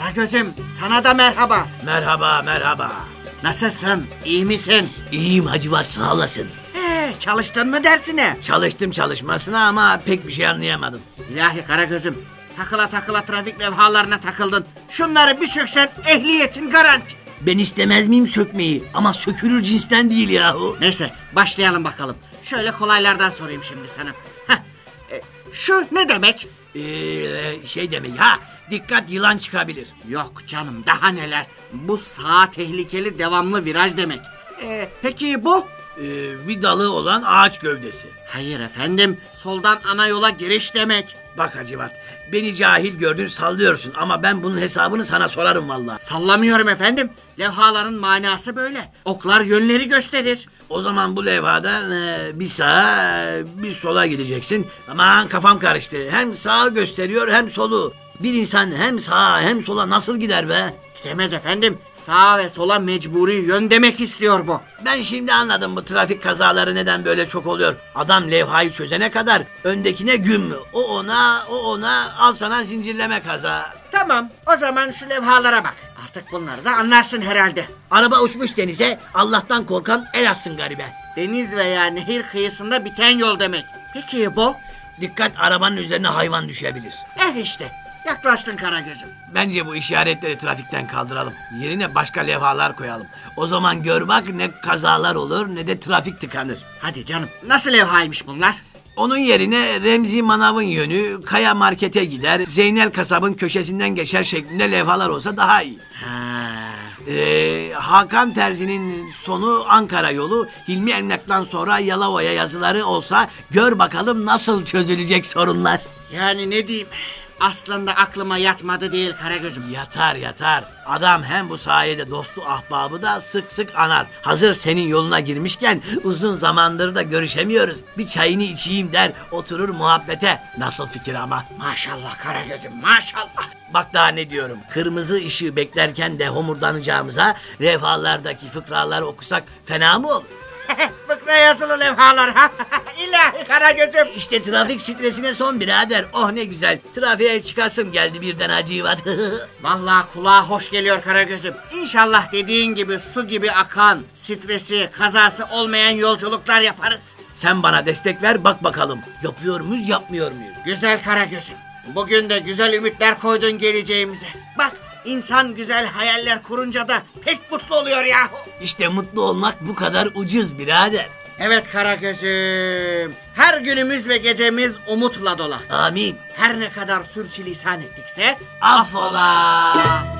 Karagöz'üm sana da merhaba. Merhaba merhaba. Nasılsın? İyi misin? İyiyim Hacivat sağ olasın. Ee, çalıştın mı dersine? Çalıştım çalışmasına ama pek bir şey anlayamadım. İlahi Karagöz'üm takıla takıla trafik levhalarına takıldın. Şunları bir söksen ehliyetin garanti. Ben istemez miyim sökmeyi ama sökülür cinsten değil yahu. Neyse başlayalım bakalım. Şöyle kolaylardan sorayım şimdi sana. Heh, e, şu ne demek? Ee, şey demek ha dikkat yılan çıkabilir. Yok canım daha neler. Bu sağa tehlikeli devamlı viraj demek. Ee, peki bu? Ee, bir dalı olan ağaç gövdesi. Hayır efendim soldan ana yola giriş demek. Bak Hacivat beni cahil gördün sallıyorsun ama ben bunun hesabını sana sorarım vallahi. Sallamıyorum efendim. Levhaların manası böyle. Oklar yönleri gösterir. O zaman bu levhada e, bir sağa bir sola gideceksin. Aman kafam karıştı. Hem sağı gösteriyor hem solu. Bir insan hem sağa hem sola nasıl gider be? Gidemez efendim. Sağa ve sola mecburi yön demek istiyor bu. Ben şimdi anladım bu trafik kazaları neden böyle çok oluyor. Adam levhayı çözene kadar öndekine güm. O ona, o ona al sana zincirleme kaza. Tamam o zaman şu levhalara bak. Artık bunları da anlarsın herhalde. Araba uçmuş denize Allah'tan korkan el atsın garibe. Deniz veya nehir kıyısında biten yol demek. Peki bu? Dikkat arabanın üzerine hayvan düşebilir. Eh işte yaklaştın Karagöz'üm. Bence bu işaretleri trafikten kaldıralım. Yerine başka levhalar koyalım. O zaman gör bak ne kazalar olur ne de trafik tıkanır. Hadi canım nasıl levhaymış bunlar? Onun yerine Remzi Manav'ın yönü Kaya Market'e gider, Zeynel Kasab'ın köşesinden geçer şeklinde levhalar olsa daha iyi. Ha. Ee, Hakan Terzi'nin sonu Ankara yolu, Hilmi Emlak'tan sonra Yalova'ya yazıları olsa gör bakalım nasıl çözülecek sorunlar. Yani ne diyeyim? Aslında aklıma yatmadı değil Karagöz'üm. Yatar yatar. Adam hem bu sayede dostu ahbabı da sık sık anar. Hazır senin yoluna girmişken uzun zamandır da görüşemiyoruz. Bir çayını içeyim der oturur muhabbete. Nasıl fikir ama? Maşallah Karagöz'üm maşallah. Bak daha ne diyorum. Kırmızı ışığı beklerken de homurdanacağımıza levhalardaki fıkraları okusak fena mı olur? Fıkra yazılı levhalar ha. İlahi Karagöz'üm. İşte trafik stresine son birader. Oh ne güzel. Trafiğe çıkasım geldi birden acıvat. Vallahi kulağa hoş geliyor Karagöz'üm. İnşallah dediğin gibi su gibi akan, stresi, kazası olmayan yolculuklar yaparız. Sen bana destek ver bak bakalım. Yapıyor muyuz yapmıyor muyuz? Güzel Karagöz'üm. Bugün de güzel ümitler koydun geleceğimize. Bak insan güzel hayaller kurunca da pek mutlu oluyor yahu. İşte mutlu olmak bu kadar ucuz birader. Evet Karagöz'üm. Her günümüz ve gecemiz umutla dola. Amin. Her ne kadar sürçülisan ettikse Affola.